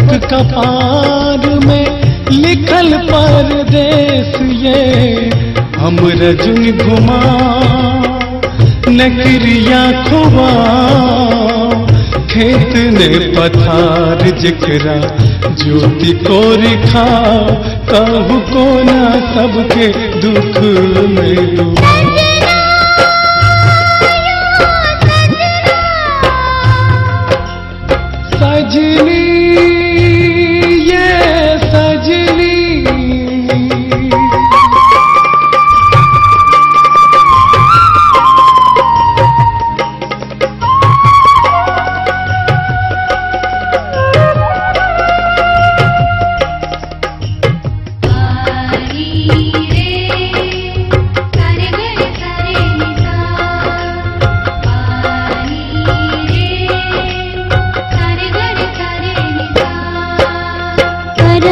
कपार में लिखल परदेश ये हम रजुन घुमा नगरिया खुआ। खेत ने पथार जिकरा ज्योति को रिखा। कहू को ना सबके दुख में डूबा। सजनी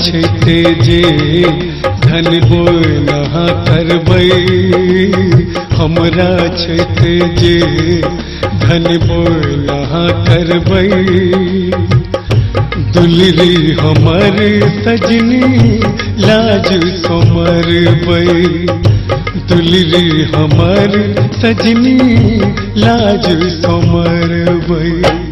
छैते जे, धन बोय नहा करबै हमरा छैते जे, धन बोय नहा करबै दुलरी हमर सजनी, लाज समरबै दुलरी हमर सजनी, लाज समरबै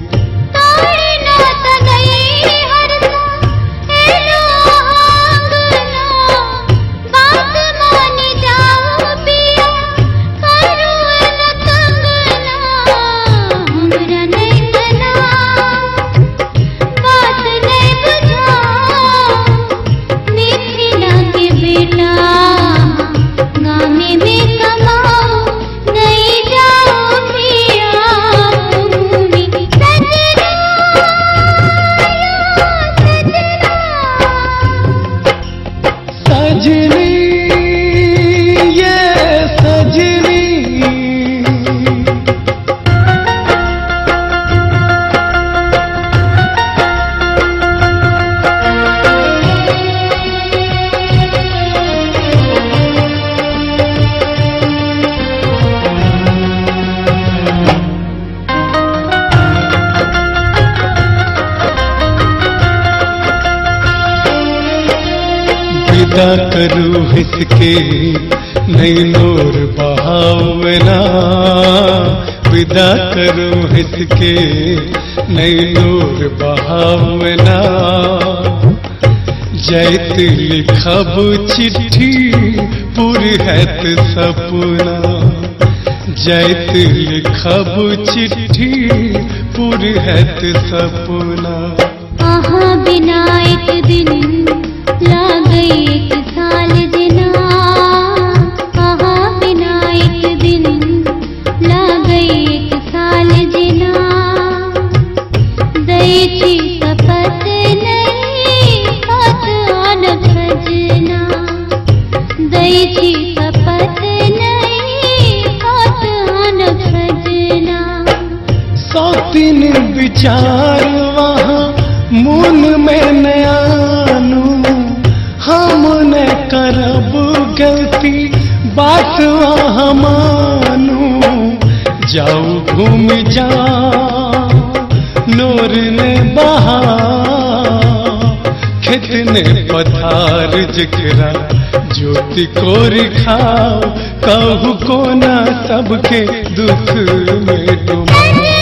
विदा करू नहीं नूर बहावना विदा करू हिसके नहीं नूर बहावना जैत लिखब चिट्ठी, पूरी हैत सपना। जैत लिखब चिट्ठी, पूरी हैत सपना। बिना एक दिन विचार वहाँ मून में नयानू हम न करब गलती, बात वहाँ मानू। जाऊ घूम जा नोर ने बहा। कितने पथार जिकरा, ज्योति को रिखाओ, कहू को ना सबके दुख में डुबा